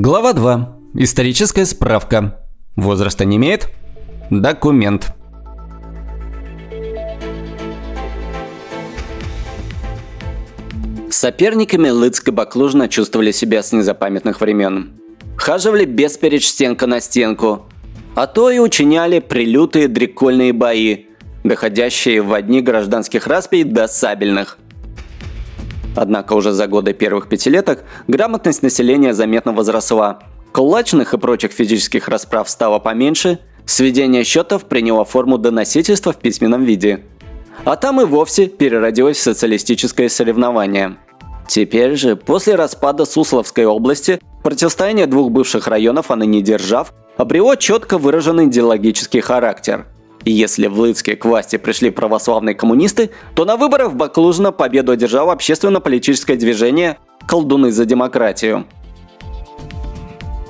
Глава 2. Историческая справка. Возраста не имеет? Документ. Соперниками Лыцк и Баклужина чувствовали себя с незапамятных времен. Хаживали бесперечь стенка на стенку, а то и учиняли прилютые дрекольные бои, доходящие в одни гражданских распий до сабельных – Однако уже за годы первых пятилеток грамотность населения заметно возросла. Кулачных и прочих физических расправ стало поменьше, сведение счетов приняло форму доносительства в письменном виде. А там и вовсе переродилось в социалистическое соревнование. Теперь же, после распада Сусловской области, противостояние двух бывших районов, а ныне держав, обрело четко выраженный идеологический характер – если в Лыцке к власти пришли православные коммунисты, то на выборах в Баклужино победу одержало общественно-политическое движение «Колдуны за демократию».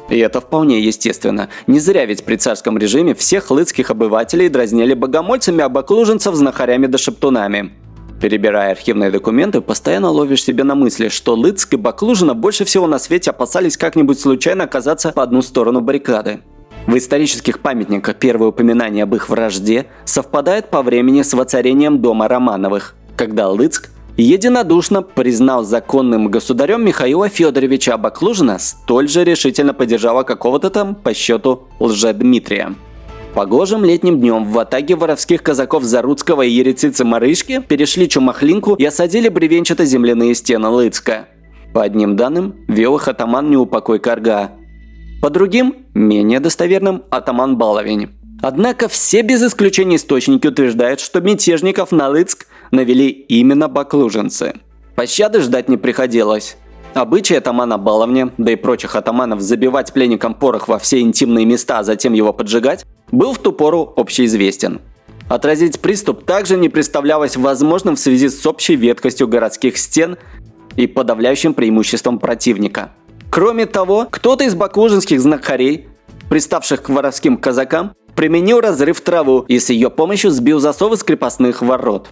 И это вполне естественно. Не зря ведь при царском режиме всех лыцких обывателей дразнили богомольцами, а баклужинцев – знахарями да шептунами. Перебирая архивные документы, постоянно ловишь себе на мысли, что Лыцк и Баклужина больше всего на свете опасались как-нибудь случайно оказаться по одну сторону баррикады. В исторических памятниках первое упоминание об их вражде совпадает по времени с воцарением дома Романовых, когда Лыцк единодушно признал законным государем Михаила Федоровича Абаклужина, столь же решительно поддержала какого-то там по счету лже-Дмитрия. Погожим летним днем в атаге воровских казаков Заруцкого и Ерeciцы Марышки перешли Чумахлинку и осадили бревенчато-земляные стены Лыцка. По одним данным, вел их атаман Неупокой Карга, по другим, менее достоверным, атаман Баловень. Однако все без исключения источники утверждают, что мятежников на Лыцк навели именно баклуженцы. Пощады ждать не приходилось. Обычай атамана Баловня, да и прочих атаманов забивать пленникам порох во все интимные места, а затем его поджигать, был в ту пору общеизвестен. Отразить приступ также не представлялось возможным в связи с общей веткостью городских стен и подавляющим преимуществом противника – Кроме того, кто-то из баклужинских знахарей, приставших к воровским казакам, применил разрыв траву и с ее помощью сбил засовы с крепостных ворот.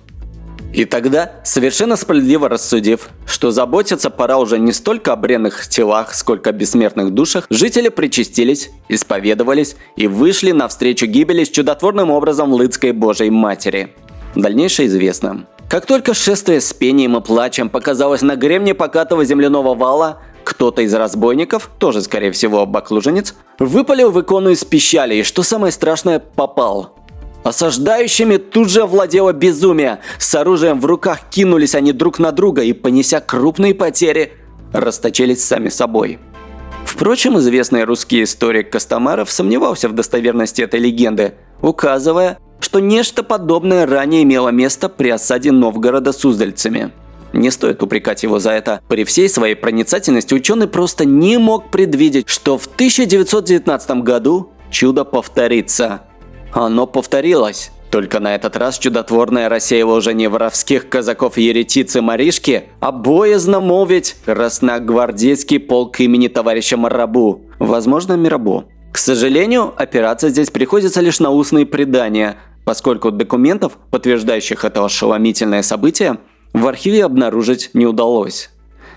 И тогда, совершенно справедливо рассудив, что заботиться пора уже не столько о бренных телах, сколько о бессмертных душах, жители причастились, исповедовались и вышли навстречу гибели с чудотворным образом Лыцкой Божьей Матери. Дальнейшее известно. Как только шествие с пением и плачем показалось на гремне покатого земляного вала, кто-то из разбойников, тоже скорее всего баклуженец, выпалил в икону из пищали и, что самое страшное, попал. Осаждающими тут же овладело безумие. С оружием в руках кинулись они друг на друга и, понеся крупные потери, расточились сами собой. Впрочем, известный русский историк Костомаров сомневался в достоверности этой легенды, указывая, что нечто подобное ранее имело место при осаде Новгорода суздальцами – не стоит упрекать его за это. При всей своей проницательности ученый просто не мог предвидеть, что в 1919 году чудо повторится. Оно повторилось. Только на этот раз чудотворная рассеяла уже не воровских казаков-еретицы Маришки, а боязно молвить красногвардейский полк имени товарища Марабу, возможно, Мирабу. К сожалению, опираться здесь приходится лишь на устные предания, поскольку документов, подтверждающих это ошеломительное событие, в архиве обнаружить не удалось.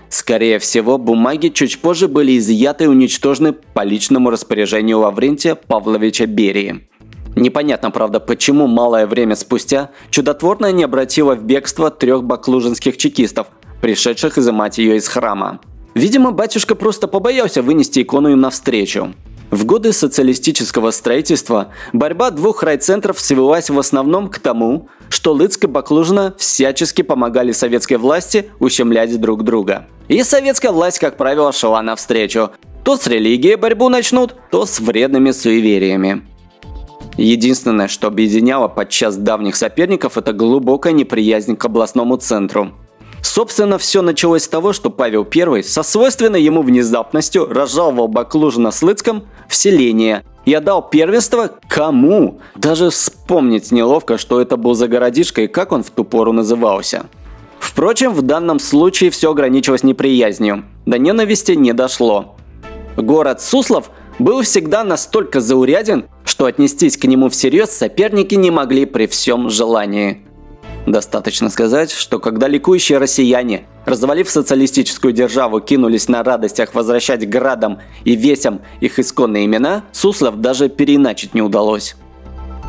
Скорее всего, бумаги чуть позже были изъяты и уничтожены по личному распоряжению Лаврентия Павловича Берии. Непонятно, правда, почему малое время спустя чудотворная не обратила в бегство трех баклужинских чекистов, пришедших изымать ее из храма. Видимо, батюшка просто побоялся вынести икону им навстречу. В годы социалистического строительства борьба двух райцентров свелась в основном к тому, что Лыцк и Баклужина всячески помогали советской власти ущемлять друг друга. И советская власть, как правило, шла навстречу. То с религией борьбу начнут, то с вредными суевериями. Единственное, что объединяло подчас давних соперников, это глубокая неприязнь к областному центру. Собственно, все началось с того, что Павел I со свойственной ему внезапностью разжаловал Баклужина с Лыцком в селение и отдал первенство кому? Даже вспомнить неловко, что это был за городишко и как он в ту пору назывался. Впрочем, в данном случае все ограничилось неприязнью. До ненависти не дошло. Город Суслов был всегда настолько зауряден, что отнестись к нему всерьез соперники не могли при всем желании. Достаточно сказать, что когда ликующие россияне, развалив социалистическую державу, кинулись на радостях возвращать градам и весям их исконные имена, Суслов даже переиначить не удалось.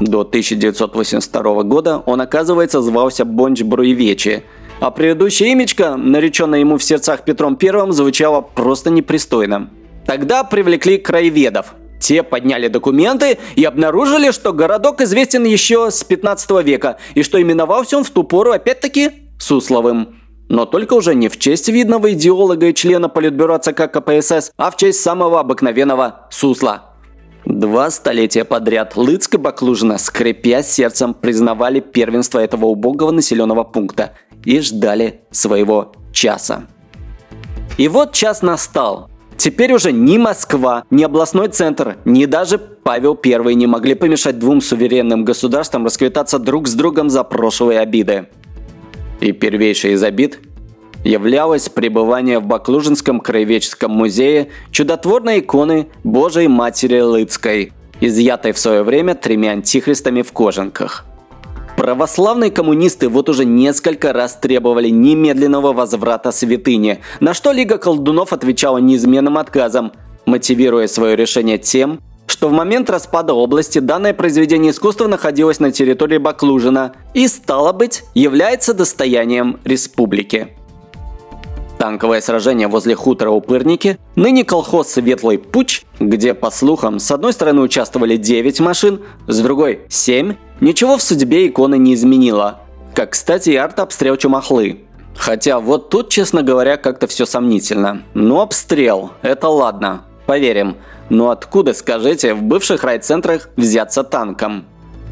До 1982 года он, оказывается, звался Бонч-Бруевичи, а предыдущее имечко, нареченное ему в сердцах Петром Первым, звучало просто непристойно. Тогда привлекли краеведов. Те подняли документы и обнаружили, что городок известен еще с 15 века, и что именовался он в ту пору опять-таки Сусловым. Но только уже не в честь видного идеолога и члена Политбюро ЦК КПСС, а в честь самого обыкновенного Сусла. Два столетия подряд Лыцк и Баклужина, скрипя сердцем, признавали первенство этого убогого населенного пункта и ждали своего часа. И вот час настал. Теперь уже ни Москва, ни областной центр, ни даже Павел I не могли помешать двум суверенным государствам расквитаться друг с другом за прошлые обиды. И первейшей из обид являлось пребывание в Баклужинском краеведческом музее чудотворной иконы Божией Матери Лыцкой, изъятой в свое время тремя антихристами в кожанках. Православные коммунисты вот уже несколько раз требовали немедленного возврата святыни, на что Лига колдунов отвечала неизменным отказом, мотивируя свое решение тем, что в момент распада области данное произведение искусства находилось на территории Баклужина и, стало быть, является достоянием республики. Танковое сражение возле хутора Упырники, ныне колхоз Светлый Пуч, где, по слухам, с одной стороны участвовали 9 машин, с другой – 7, ничего в судьбе иконы не изменило. Как, кстати, и артобстрел Чумахлы. Хотя вот тут, честно говоря, как-то все сомнительно. Ну, обстрел, это ладно, поверим. Но откуда, скажите, в бывших райцентрах взяться танком?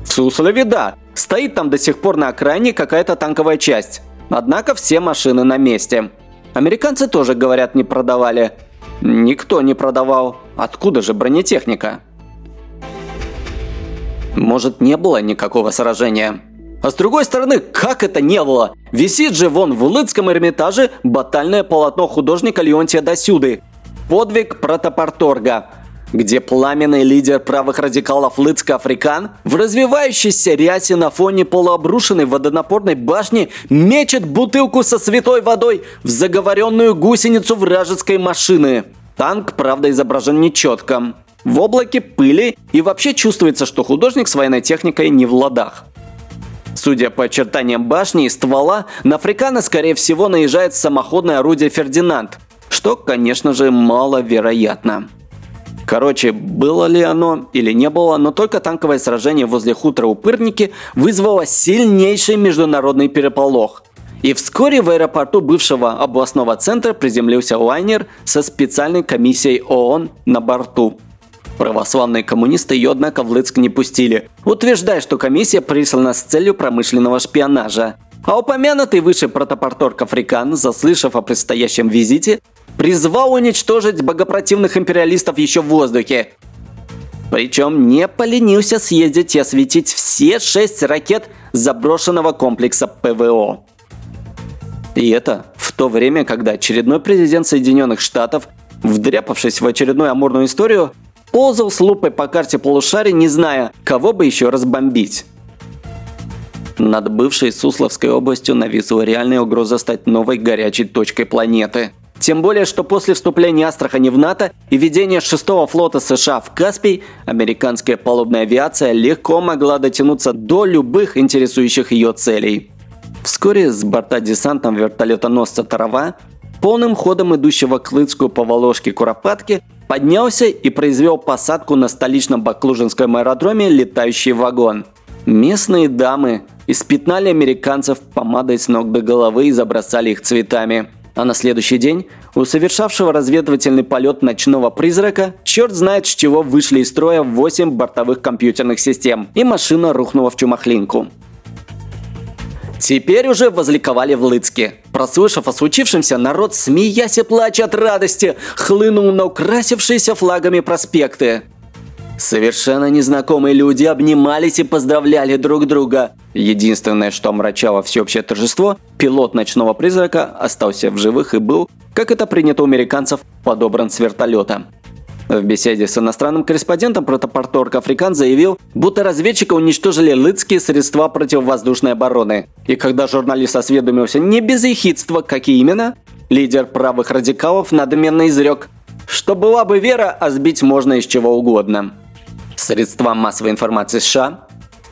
В Суслове да, стоит там до сих пор на окраине какая-то танковая часть. Однако все машины на месте. Американцы тоже, говорят, не продавали. Никто не продавал. Откуда же бронетехника? Может, не было никакого сражения? А с другой стороны, как это не было? Висит же вон в Лыцком Эрмитаже батальное полотно художника Леонтия Досюды. Подвиг протопорторга где пламенный лидер правых радикалов Лыцка Африкан в развивающейся рясе на фоне полуобрушенной водонапорной башни мечет бутылку со святой водой в заговоренную гусеницу вражеской машины. Танк, правда, изображен нечетко. В облаке пыли и вообще чувствуется, что художник с военной техникой не в ладах. Судя по очертаниям башни и ствола, на Африкана, скорее всего, наезжает самоходное орудие «Фердинанд», что, конечно же, маловероятно. Короче, было ли оно или не было, но только танковое сражение возле хутора Упырники вызвало сильнейший международный переполох. И вскоре в аэропорту бывшего областного центра приземлился лайнер со специальной комиссией ООН на борту. Православные коммунисты ее, однако, в Лыцк не пустили, утверждая, что комиссия прислана с целью промышленного шпионажа. А упомянутый выше протопорторг Африкан, заслышав о предстоящем визите, призвал уничтожить богопротивных империалистов еще в воздухе. Причем не поленился съездить и осветить все шесть ракет заброшенного комплекса ПВО. И это в то время, когда очередной президент Соединенных Штатов, вдряпавшись в очередную амурную историю, ползал с лупой по карте полушария, не зная, кого бы еще разбомбить. Над бывшей Сусловской областью нависла реальная угроза стать новой горячей точкой планеты. Тем более, что после вступления Астрахани в НАТО и введения шестого флота США в Каспий, американская палубная авиация легко могла дотянуться до любых интересующих ее целей. Вскоре с борта десантом вертолетоносца «Тарава», полным ходом идущего к Лыцку по Воложке Куропатке, поднялся и произвел посадку на столичном Баклужинском аэродроме летающий вагон. Местные дамы испятнали американцев помадой с ног до головы и забросали их цветами – а на следующий день у совершавшего разведывательный полет ночного призрака черт знает с чего вышли из строя 8 бортовых компьютерных систем, и машина рухнула в чумахлинку. Теперь уже возликовали в Лыцке. Прослышав о случившемся, народ, смеясь и плача от радости, хлынул на украсившиеся флагами проспекты. Совершенно незнакомые люди обнимались и поздравляли друг друга. Единственное, что омрачало всеобщее торжество, пилот ночного призрака остался в живых и был, как это принято у американцев, подобран с вертолета. В беседе с иностранным корреспондентом протопорторг Африкан заявил, будто разведчика уничтожили лыцкие средства противовоздушной обороны. И когда журналист осведомился не без ехидства, какие именно, лидер правых радикалов надменно изрек, что была бы вера, а сбить можно из чего угодно. Средства массовой информации США,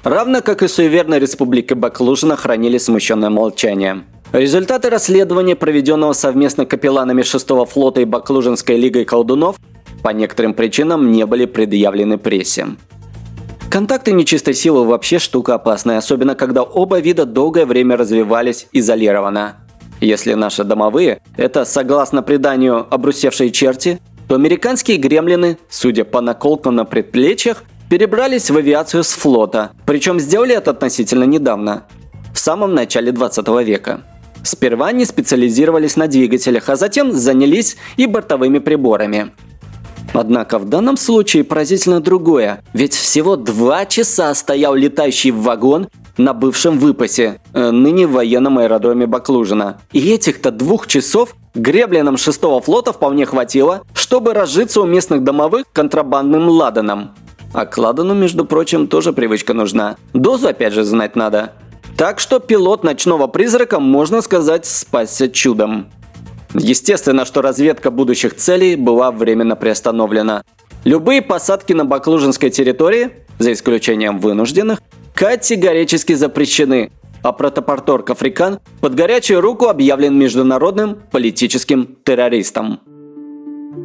равно как и суеверная республика Баклужина, хранили смущенное молчание. Результаты расследования, проведенного совместно капелланами 6-го флота и Баклужинской лигой колдунов, по некоторым причинам не были предъявлены прессе. Контакты нечистой силы вообще штука опасная, особенно когда оба вида долгое время развивались изолированно. Если наши домовые – это, согласно преданию, обрусевшие черти, то американские гремлины, судя по наколкам на предплечьях, перебрались в авиацию с флота, причем сделали это относительно недавно, в самом начале 20 века. Сперва они специализировались на двигателях, а затем занялись и бортовыми приборами – Однако в данном случае поразительно другое, ведь всего два часа стоял летающий вагон на бывшем выпасе, э, ныне военном аэродроме Баклужина. И этих-то двух часов греблинам шестого флота вполне хватило, чтобы разжиться у местных домовых контрабандным ладаном. А к ладану, между прочим, тоже привычка нужна. Дозу опять же знать надо. Так что пилот ночного призрака, можно сказать, спасся чудом. Естественно, что разведка будущих целей была временно приостановлена. Любые посадки на Баклужинской территории, за исключением вынужденных, категорически запрещены, а протопорторг Африкан под горячую руку объявлен международным политическим террористом.